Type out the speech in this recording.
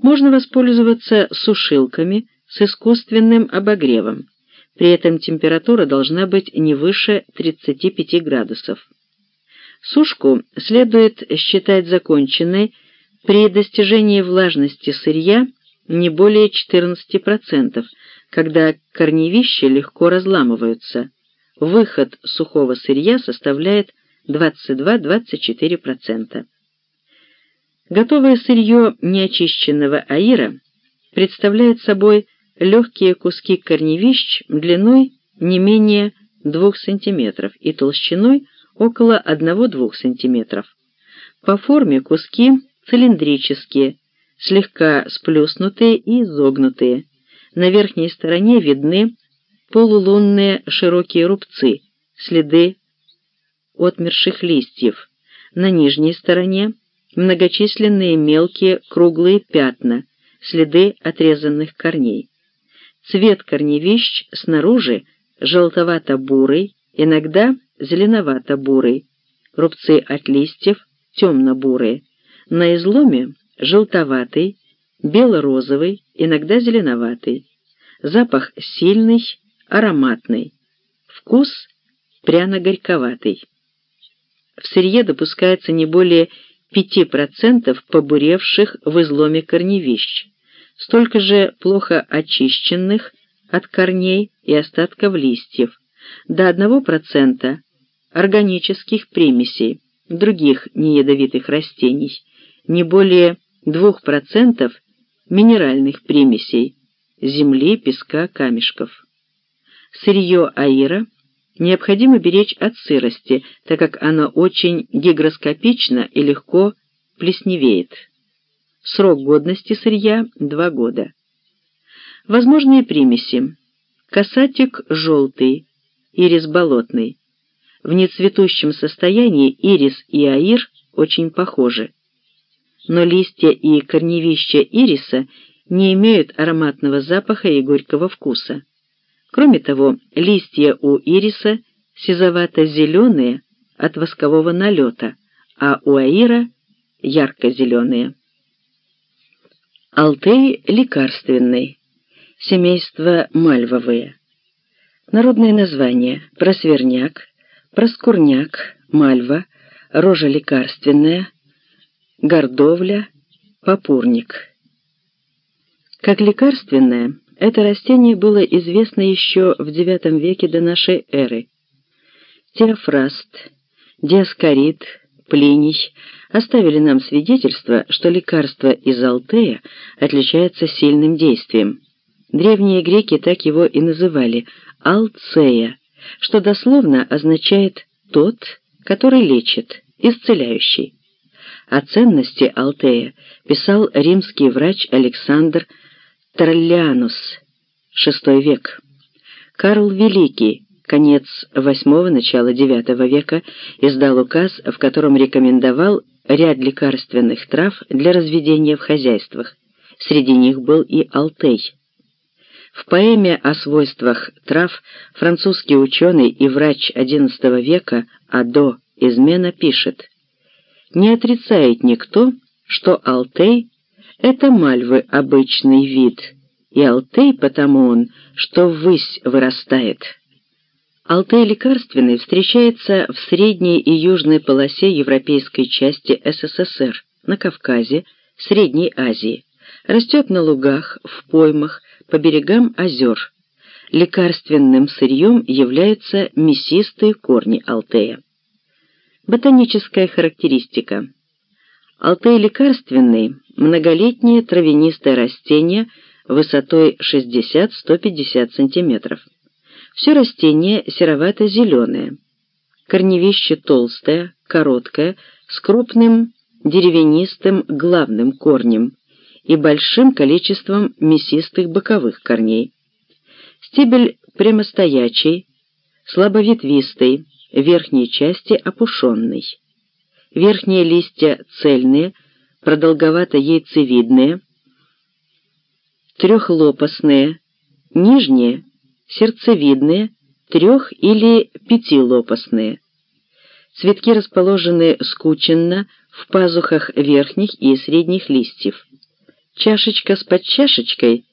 Можно воспользоваться сушилками с искусственным обогревом. При этом температура должна быть не выше 35 градусов. Сушку следует считать законченной при достижении влажности сырья не более 14%, когда корневища легко разламываются. Выход сухого сырья составляет 22-24%. Готовое сырье неочищенного аира представляет собой легкие куски корневищ длиной не менее 2 см и толщиной около 1-2 см. По форме куски цилиндрические, слегка сплюснутые и изогнутые. На верхней стороне видны полулунные широкие рубцы, следы отмерших листьев. На нижней стороне многочисленные мелкие круглые пятна, следы отрезанных корней. Цвет корневищ снаружи желтовато-бурый, иногда зеленовато-бурый, рубцы от листьев темно-бурые, на изломе желтоватый, бело-розовый, иногда зеленоватый, запах сильный, ароматный, вкус пряно-горьковатый. В сырье допускается не более 5% побуревших в изломе корневищ, столько же плохо очищенных от корней и остатков листьев, до 1% органических примесей других неядовитых растений, не более 2% минеральных примесей земли, песка, камешков. Сырье аира необходимо беречь от сырости, так как оно очень гигроскопично и легко плесневеет. Срок годности сырья – 2 года. Возможные примеси. Касатик желтый, ирис болотный. В нецветущем состоянии ирис и аир очень похожи. Но листья и корневища ириса не имеют ароматного запаха и горького вкуса. Кроме того, листья у ириса сизовато-зеленые от воскового налета, а у аира ярко-зеленые. Алтей лекарственный, семейство мальвовые. Народное название – просверняк, проскурняк, мальва, рожа лекарственная, гордовля, попурник. Как лекарственное, это растение было известно еще в IX веке до нашей эры. Теофраст, Диаскорид, Плиний оставили нам свидетельство, что лекарство из Алтея отличается сильным действием. Древние греки так его и называли – алцея, что дословно означает «тот, который лечит», «исцеляющий». О ценности Алтея писал римский врач Александр Троллианус, VI век. Карл Великий, конец VIII – начало IX века, издал указ, в котором рекомендовал ряд лекарственных трав для разведения в хозяйствах. Среди них был и алтей. В поэме о свойствах трав французский ученый и врач XI века Адо Измена пишет «Не отрицает никто, что алтей — это мальвы обычный вид, и алтей потому он, что ввысь вырастает». Алтей лекарственный встречается в средней и южной полосе европейской части СССР, на Кавказе, Средней Азии. Растет на лугах, в поймах, по берегам озер. Лекарственным сырьем являются мясистые корни алтея. Ботаническая характеристика. Алтей лекарственный – многолетнее травянистое растение высотой 60-150 см. Все растение серовато-зеленое. Корневище толстое, короткое, с крупным деревянистым главным корнем и большим количеством мясистых боковых корней. Стебель прямостоячий, слабоветвистый, в верхней части опушенный. Верхние листья цельные, продолговато-яйцевидные, трехлопастные, нижние сердцевидные, трех- или пятилопастные. Цветки расположены скученно в пазухах верхних и средних листьев. чашечка с подчашечкой